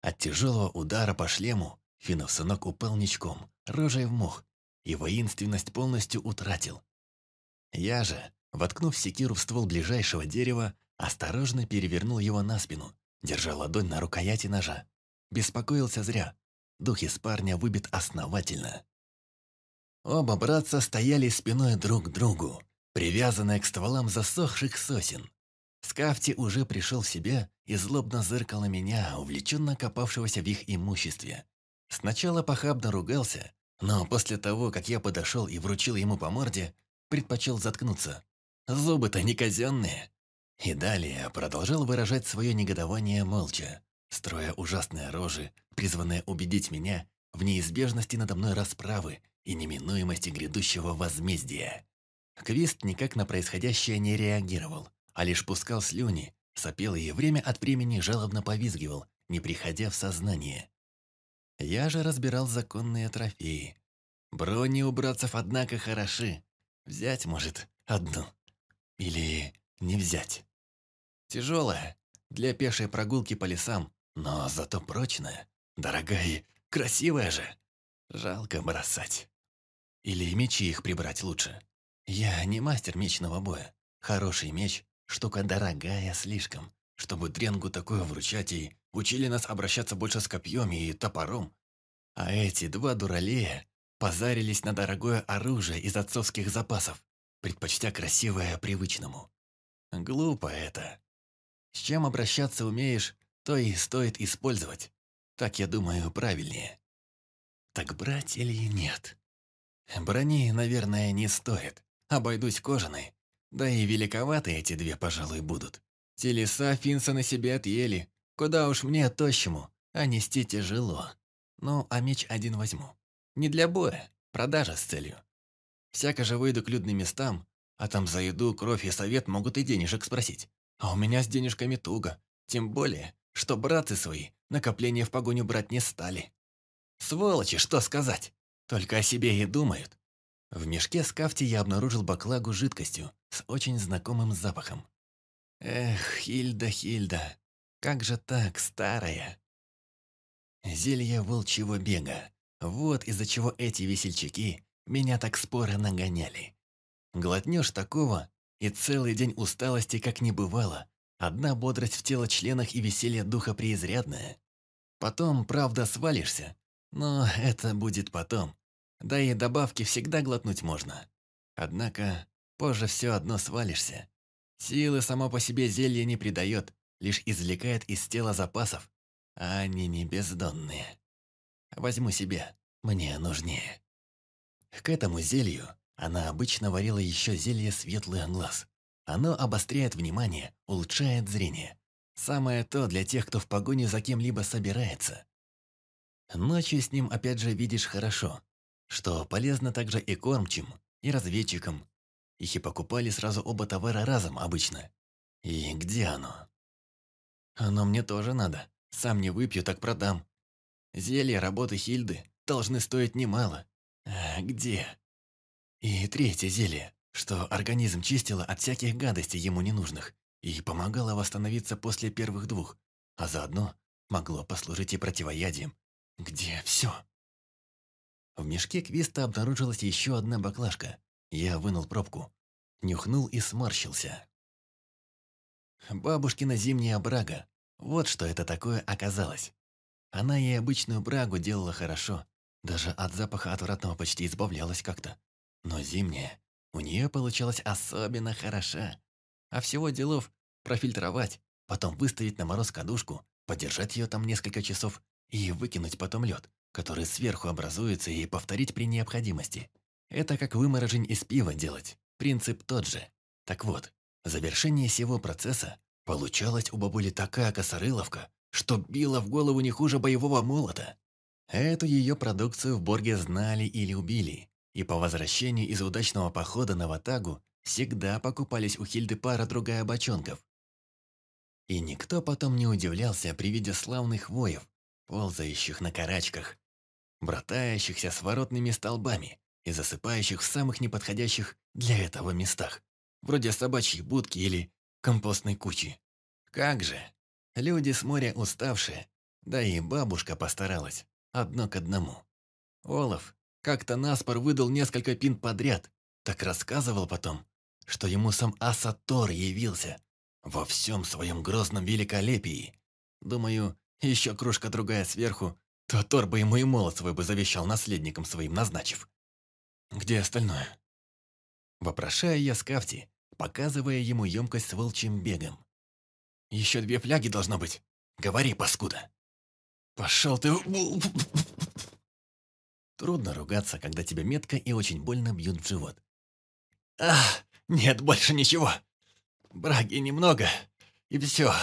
От тяжелого удара по шлему Финов сынок упал ничком, рожей в мох, и воинственность полностью утратил. Я же, воткнув секиру в ствол ближайшего дерева, осторожно перевернул его на спину, держа ладонь на рукояти ножа. Беспокоился зря. Дух из парня выбит основательно. Оба братца стояли спиной друг к другу, привязанные к стволам засохших сосен. Скафти уже пришел в себя и злобно зыркал на меня, увлеченно копавшегося в их имуществе. Сначала похабно ругался, но после того, как я подошел и вручил ему по морде, предпочел заткнуться. Зубы-то не казенные. И далее продолжал выражать свое негодование молча, строя ужасные рожи, призванные убедить меня в неизбежности надо мной расправы и неминуемости грядущего возмездия. Квист никак на происходящее не реагировал, а лишь пускал слюни, сопел и время от времени жалобно повизгивал, не приходя в сознание. Я же разбирал законные трофеи. Брони у братцев, однако, хороши. Взять, может, одну. Или не взять. Тяжелая, для пешей прогулки по лесам, но зато прочная, дорогая и красивая же. Жалко бросать. Или мечи их прибрать лучше. Я не мастер мечного боя. Хороший меч – штука дорогая слишком, чтобы Дренгу такое вручать и Учили нас обращаться больше с копьем и топором. А эти два дуралея позарились на дорогое оружие из отцовских запасов, предпочтя красивое привычному. Глупо это. С чем обращаться умеешь, то и стоит использовать. Так, я думаю, правильнее. Так брать или нет? Брони, наверное, не стоит. Обойдусь кожаной. Да и великоваты эти две, пожалуй, будут. Телеса Финса на себе отъели, Куда уж мне, тощему, а нести тяжело. Ну, а меч один возьму. Не для боя, продажа с целью. Всяко же выйду к людным местам, а там за еду, кровь и совет могут и денежек спросить. А у меня с денежками туго. Тем более, что братцы свои накопления в погоню брать не стали. Сволочи, что сказать. Только о себе и думают. В мешке с кафти я обнаружил баклагу жидкостью с очень знакомым запахом. Эх, Хильда, Хильда, как же так, старая? Зелье волчьего бега. Вот из-за чего эти весельчаки меня так споро нагоняли. Глотнешь такого, и целый день усталости как не бывало. Одна бодрость в тело членах и веселье духа преизрядное. Потом, правда, свалишься. Но это будет потом. Да и добавки всегда глотнуть можно. Однако, позже все одно свалишься. Силы само по себе зелье не придает, лишь извлекает из тела запасов, а они не бездонные. Возьму себе, мне нужнее. К этому зелью она обычно варила еще зелье светлых глаз. Оно обостряет внимание, улучшает зрение. Самое то для тех, кто в погоне за кем-либо собирается. Ночью с ним опять же видишь хорошо, что полезно также и кормчим, и разведчикам. Их и покупали сразу оба товара разом обычно. И где оно? Оно мне тоже надо. Сам не выпью, так продам. Зелья работы Хильды должны стоить немало. А где? И третье зелье, что организм чистило от всяких гадостей ему ненужных и помогало восстановиться после первых двух, а заодно могло послужить и противоядием. Где все? В мешке Квиста обнаружилась еще одна баклажка. Я вынул пробку. Нюхнул и сморщился. Бабушкина зимняя брага. Вот что это такое оказалось. Она ей обычную брагу делала хорошо. Даже от запаха отвратного почти избавлялась как-то. Но зимняя у нее получалась особенно хороша. А всего делов профильтровать, потом выставить на мороз кадушку, подержать ее там несколько часов и выкинуть потом лед, который сверху образуется, и повторить при необходимости. Это как выморожень из пива делать. Принцип тот же. Так вот, Завершение всего процесса получалась у бабули такая косорыловка, что била в голову не хуже боевого молота. Эту ее продукцию в Борге знали и любили, и по возвращению из удачного похода на Ватагу всегда покупались у Хильды пара-другая бочонков. И никто потом не удивлялся при виде славных воев, ползающих на карачках, братающихся с воротными столбами и засыпающих в самых неподходящих для этого местах вроде собачьей будки или компостной кучи. Как же, люди с моря уставшие, Да и бабушка постаралась, одно к одному. Олаф как-то наспор выдал несколько пин подряд, так рассказывал потом, что ему сам Асатор явился во всем своем грозном великолепии. Думаю, еще кружка другая сверху, то Тор бы ему и молот свой бы завещал наследником своим, назначив. Где остальное? Вопрошаю я Скафти, показывая ему емкость с волчьим бегом. Еще две фляги должно быть. Говори, паскуда. Пошел ты... Трудно ругаться, когда тебя метко и очень больно бьют в живот. Ах, нет больше ничего. Браги немного, и все.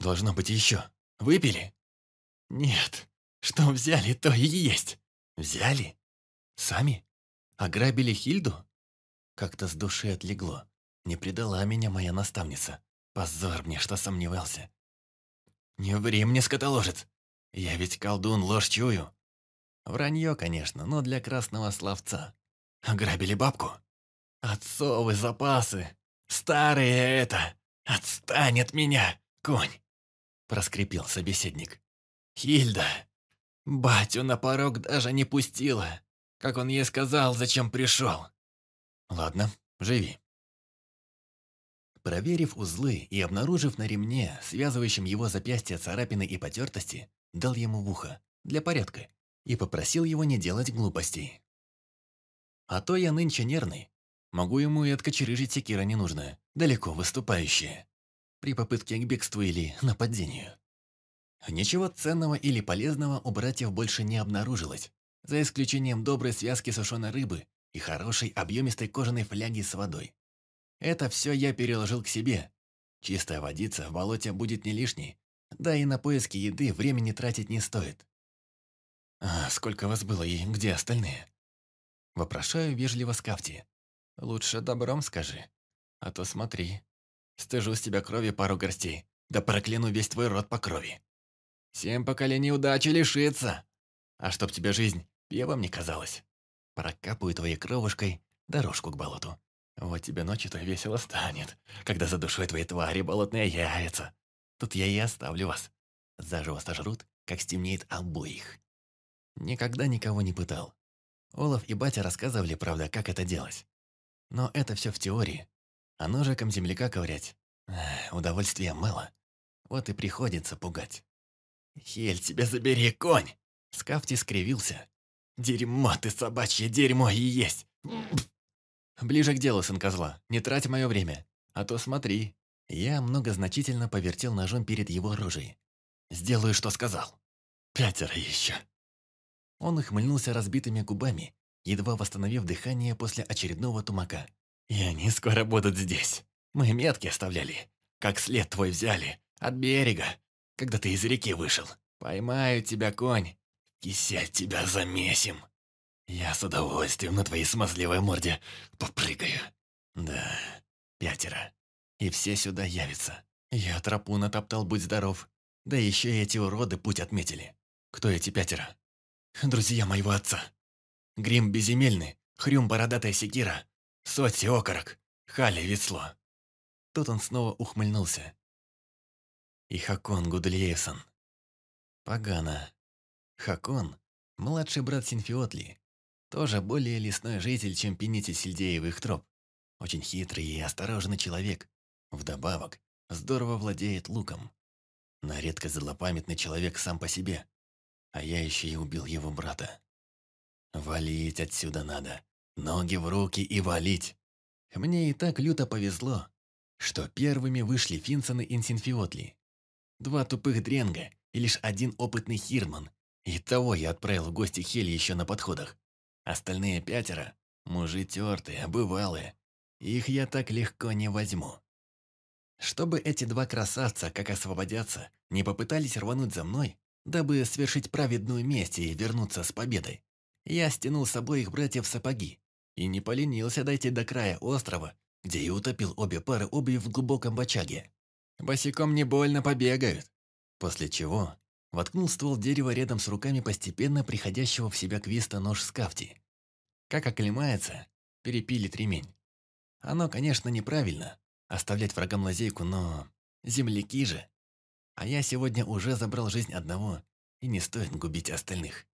Должно быть еще. Выпили? Нет. Что взяли, то и есть. Взяли? Сами? Ограбили Хильду? Как-то с души отлегло. Не предала меня моя наставница. Позор мне, что сомневался. Не ври мне, скотоложец. Я ведь колдун, ложь чую. Вранье, конечно, но для красного словца. Ограбили бабку? Отцовы запасы. Старые это. Отстань от меня, конь. Проскрипел собеседник. Хильда. Батю на порог даже не пустила. Как он ей сказал, зачем пришел. Ладно, живи. Проверив узлы и обнаружив на ремне, связывающем его запястья царапины и потертости, дал ему в ухо, для порядка, и попросил его не делать глупостей. А то я нынче нервный. Могу ему и откочерыжить секира ненужная, далеко выступающая, при попытке к бегству или нападению. Ничего ценного или полезного у братьев больше не обнаружилось, за исключением доброй связки сушеной рыбы и хорошей объемистой кожаной фляги с водой. Это все я переложил к себе. Чистая водица в болоте будет не лишней, да и на поиски еды времени тратить не стоит. «А сколько вас было и где остальные?» Вопрошаю вежливо Скафти. «Лучше добром скажи, а то смотри. Стыжу с тебя крови пару горстей, да прокляну весь твой род по крови. Семь поколений удачи лишится. А чтоб тебе жизнь певом не казалась. Прокапаю твоей кровушкой дорожку к болоту. Вот тебе ночью-то весело станет, когда за душой твоей твари болотная яйца. Тут я и оставлю вас. Заживо сожрут, как стемнеет обоих. Никогда никого не пытал. Олаф и батя рассказывали, правда, как это делать. Но это все в теории. А ножиком земляка ковырять. Эх, удовольствия. Вот и приходится пугать. «Хель, тебя забери, конь!» Скафти скривился. «Дерьмо ты, собачье дерьмо и есть!» «Ближе к делу, сын козла, не трать мое время. А то смотри». Я многозначительно повертел ножом перед его рожей. «Сделаю, что сказал. Пятеро еще». Он ухмыльнулся разбитыми губами, едва восстановив дыхание после очередного тумака. «И они скоро будут здесь. Мы метки оставляли. Как след твой взяли. От берега когда ты из реки вышел. Поймаю тебя, конь. Кися тебя замесим. Я с удовольствием на твоей смазливой морде попрыгаю. Да, пятеро. И все сюда явятся. Я тропу натоптал, будь здоров. Да еще и эти уроды путь отметили. Кто эти пятеро? Друзья моего отца. Грим безземельный, Хрюм бородатая секира, Соти окорок, Хали весло. Тут он снова ухмыльнулся и Хакон Гудлиевсон. Погано. Хакон – младший брат Синфиотли, тоже более лесной житель, чем пенитель сельдеевых троп. Очень хитрый и осторожный человек. Вдобавок, здорово владеет луком. На редкость злопамятный человек сам по себе. А я еще и убил его брата. Валить отсюда надо. Ноги в руки и валить. Мне и так люто повезло, что первыми вышли Финсон и Инсинфиотли. Два тупых дренга и лишь один опытный хирман. И того я отправил в гости Хели еще на подходах. Остальные пятеро – мужи тертые, бывалые. Их я так легко не возьму. Чтобы эти два красавца, как освободятся, не попытались рвануть за мной, дабы совершить праведную месть и вернуться с победой, я стянул с обоих братьев сапоги и не поленился дойти до края острова, где и утопил обе пары обуви в глубоком бочаге. Босиком не больно побегают. После чего воткнул ствол дерева рядом с руками постепенно приходящего в себя квиста нож с кафти. Как оклемается, перепилит ремень. Оно, конечно, неправильно, оставлять врагам лазейку, но... Земляки же. А я сегодня уже забрал жизнь одного, и не стоит губить остальных.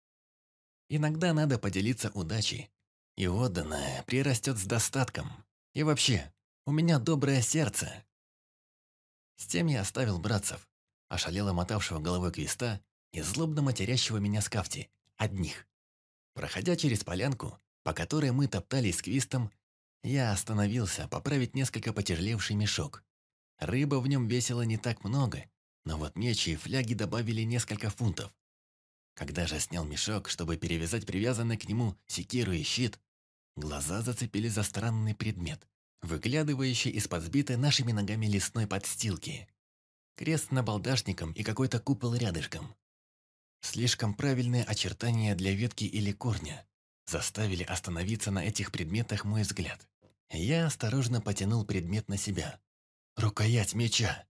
Иногда надо поделиться удачей, и отданное прирастет с достатком. И вообще, у меня доброе сердце. С тем я оставил братцев, ошалело мотавшего головой квеста и злобно матерящего меня с кафти, одних. Проходя через полянку, по которой мы топтались с квистом, я остановился поправить несколько потяжелевший мешок. Рыба в нем весила не так много, но вот мечи и фляги добавили несколько фунтов. Когда же снял мешок, чтобы перевязать привязанный к нему секиру и щит, глаза зацепили за странный предмет, выглядывающий из-под сбитой нашими ногами лесной подстилки. Крест на балдашником и какой-то купол рядышком. Слишком правильные очертания для ветки или корня заставили остановиться на этих предметах мой взгляд. Я осторожно потянул предмет на себя. Рукоять меча.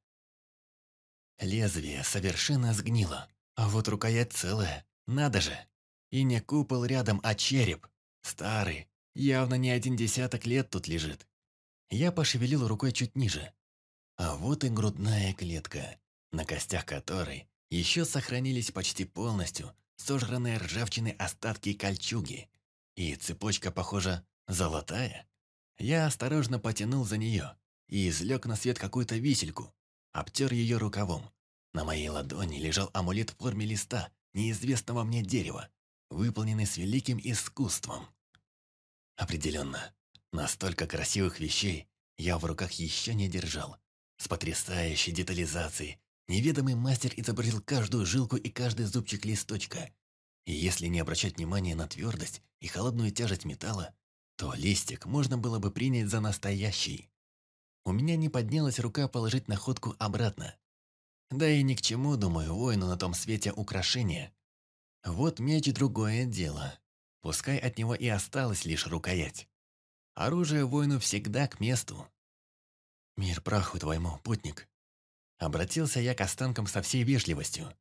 Лезвие совершенно сгнило, а вот рукоять целая, надо же. И не купол рядом, а череп. Старый, явно не один десяток лет тут лежит. Я пошевелил рукой чуть ниже. А вот и грудная клетка, на костях которой еще сохранились почти полностью сожранные ржавчины остатки кольчуги. И цепочка, похоже, золотая. Я осторожно потянул за нее и извлек на свет какую-то висельку, обтер ее рукавом. На моей ладони лежал амулет в форме листа неизвестного мне дерева, выполненный с великим искусством. Определенно, настолько красивых вещей я в руках еще не держал. С потрясающей детализацией неведомый мастер изобразил каждую жилку и каждый зубчик листочка. И если не обращать внимания на твердость и холодную тяжесть металла, то листик можно было бы принять за настоящий. У меня не поднялась рука положить находку обратно. Да и ни к чему, думаю, воину на том свете украшения. Вот меч – другое дело. Пускай от него и осталась лишь рукоять. Оружие воину всегда к месту. «Мир праху твоему, путник!» Обратился я к останкам со всей вежливостью.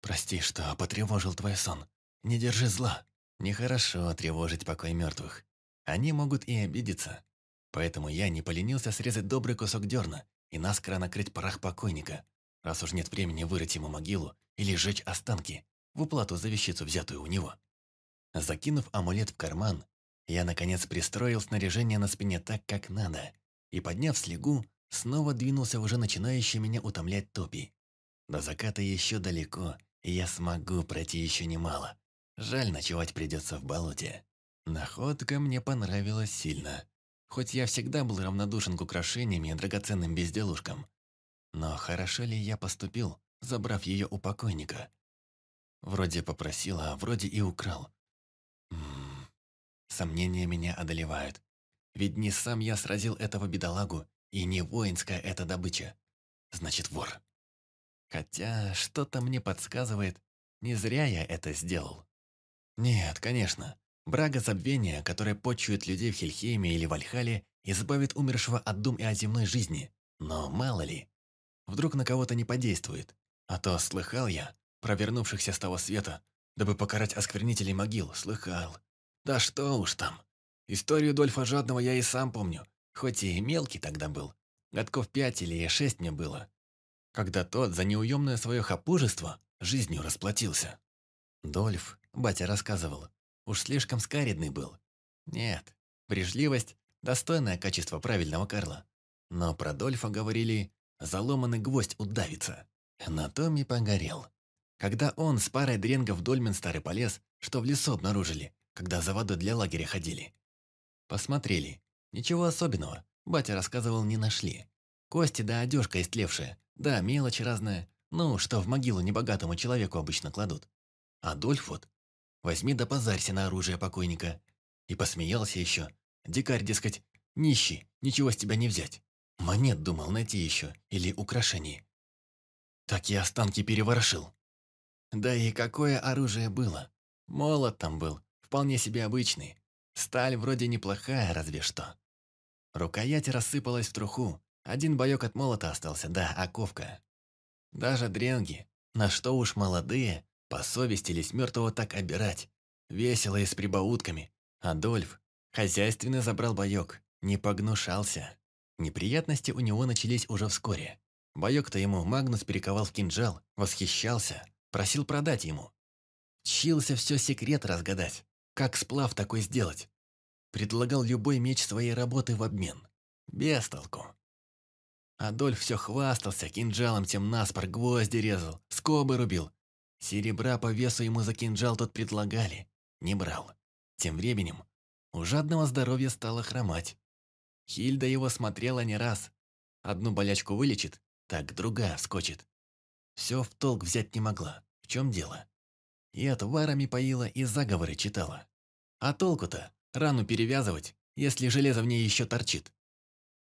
«Прости, что потревожил твой сон. Не держи зла. Нехорошо тревожить покой мертвых. Они могут и обидеться. Поэтому я не поленился срезать добрый кусок дерна и наскоро накрыть прах покойника, раз уж нет времени вырыть ему могилу или сжечь останки в уплату за вещицу, взятую у него. Закинув амулет в карман, я, наконец, пристроил снаряжение на спине так, как надо, и, подняв слегу, снова двинулся уже начинающий меня утомлять топи. До заката еще далеко, и я смогу пройти еще немало. Жаль, ночевать придется в болоте. Находка мне понравилась сильно. Хоть я всегда был равнодушен к украшениям и драгоценным безделушкам. Но хорошо ли я поступил, забрав ее у покойника? Вроде попросил, а вроде и украл. Сомнения меня одолевают. Ведь не сам я сразил этого бедолагу, и не воинская эта добыча. Значит, вор. Хотя что-то мне подсказывает, не зря я это сделал. Нет, конечно, брага забвения, которое почует людей в Хельхейме или Вальхале, избавит умершего от дум и от земной жизни. Но мало ли, Вдруг на кого-то не подействует. А то слыхал я, провернувшихся с того света, дабы покарать осквернителей могил, слыхал. Да что уж там. Историю Дольфа Жадного я и сам помню, хоть и мелкий тогда был. Годков пять или шесть мне было. Когда тот за неуемное свое хапужество жизнью расплатился. Дольф, батя рассказывал, уж слишком скаридный был. Нет, брежливость – достойное качество правильного Карла. Но про Дольфа говорили, заломанный гвоздь удавится. На том и погорел. Когда он с парой дренгов Дольмен старый полез, что в лесу обнаружили, когда за водой для лагеря ходили. Посмотрели. Ничего особенного, батя рассказывал, не нашли. Кости да одежка истлевшая, да мелочь разная, ну, что в могилу небогатому человеку обычно кладут. А Дольф вот, возьми да позарься на оружие покойника. И посмеялся еще. Дикарь, дескать, нищий, ничего с тебя не взять. Монет думал найти еще, или украшений. Так я останки переворошил. Да и какое оружие было. Молот там был, вполне себе обычный. Сталь вроде неплохая, разве что. Рукоять рассыпалась в труху. Один боек от молота остался, да, оковка. Даже дренги, на что уж молодые, посовестились мертвого так обирать. Весело и с прибаутками. Адольф хозяйственно забрал боек, не погнушался. Неприятности у него начались уже вскоре. Боёк-то ему Магнус перековал в кинжал, восхищался, просил продать ему. Чился все секрет разгадать, как сплав такой сделать. Предлагал любой меч своей работы в обмен. Без толку. Адольф все хвастался, кинжалом тем наспор гвозди резал, скобы рубил. Серебра по весу ему за кинжал тот предлагали. Не брал. Тем временем у жадного здоровья стало хромать. Хильда его смотрела не раз. Одну болячку вылечит, так другая вскочит. Все в толк взять не могла. В чем дело? И отварами поила, и заговоры читала. А толку-то рану перевязывать, если железо в ней еще торчит.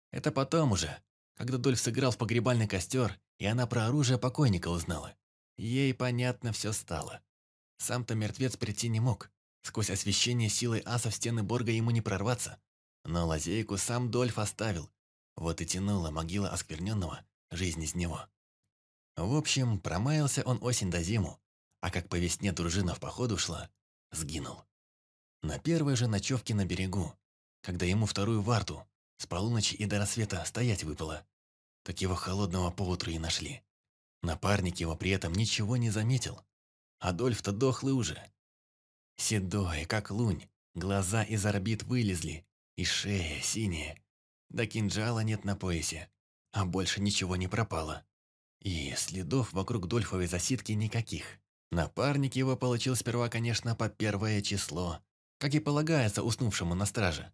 Это потом уже, когда Дольф сыграл в погребальный костер, и она про оружие покойника узнала. Ей понятно все стало. Сам-то мертвец прийти не мог. Сквозь освещение силой аса в стены Борга ему не прорваться. Но лазейку сам Дольф оставил. Вот и тянула могила оскверненного жизнь из него. В общем, промаялся он осень до зиму, а как по весне дружина в походу шла, сгинул. На первой же ночевке на берегу, когда ему вторую варту, с полуночи и до рассвета стоять выпало, так его холодного поутру и нашли. Напарник его при этом ничего не заметил. Адольф-то дохлый уже. Седой, как лунь, глаза из орбит вылезли, и шея синяя. Да кинжала нет на поясе, а больше ничего не пропало. И следов вокруг Дольфовой засидки никаких. Напарник его получил сперва, конечно, по первое число, как и полагается уснувшему на страже.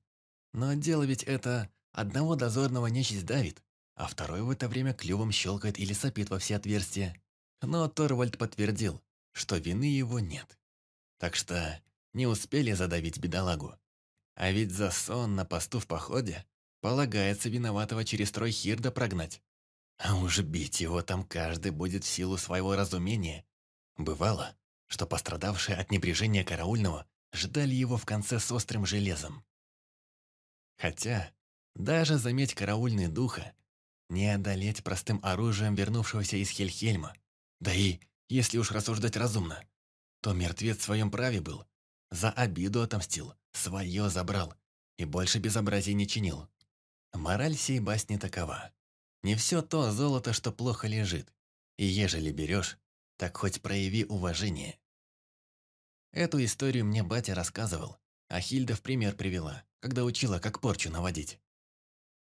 Но дело ведь это одного дозорного нечисть давит, а второй в это время клювом щелкает или сопит во все отверстия. Но Торвальд подтвердил, что вины его нет. Так что не успели задавить бедолагу. А ведь за сон на посту в походе полагается виноватого через трой Хирда прогнать. А уж бить его там каждый будет в силу своего разумения. Бывало, что пострадавшие от небрежения караульного ждали его в конце с острым железом. Хотя, даже заметь караульный духа, не одолеть простым оружием вернувшегося из Хельхельма. Да и, если уж рассуждать разумно, то мертвец в своем праве был. За обиду отомстил, свое забрал и больше безобразий не чинил. Мораль сей басни такова. Не все то золото, что плохо лежит. И ежели берешь, так хоть прояви уважение. Эту историю мне батя рассказывал, а Хильда в пример привела когда учила, как порчу наводить.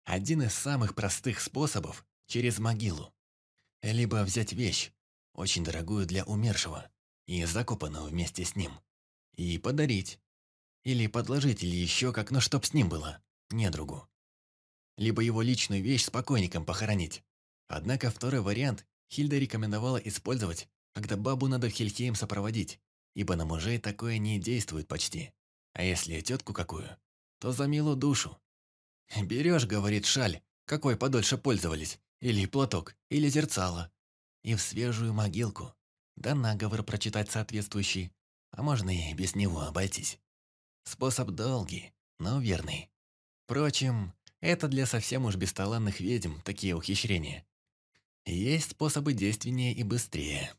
Один из самых простых способов – через могилу. Либо взять вещь, очень дорогую для умершего, и закопанную вместе с ним, и подарить. Или подложить, или еще как, но чтоб с ним было, недругу. Либо его личную вещь с покойником похоронить. Однако второй вариант Хильда рекомендовала использовать, когда бабу надо в Хельхейм сопроводить, ибо на мужей такое не действует почти. А если тетку какую, то за милую душу. «Берешь, — говорит, — шаль, какой подольше пользовались, или платок, или зерцало, и в свежую могилку, да наговор прочитать соответствующий, а можно и без него обойтись. Способ долгий, но верный. Впрочем, это для совсем уж бесталанных ведьм такие ухищрения. Есть способы действеннее и быстрее.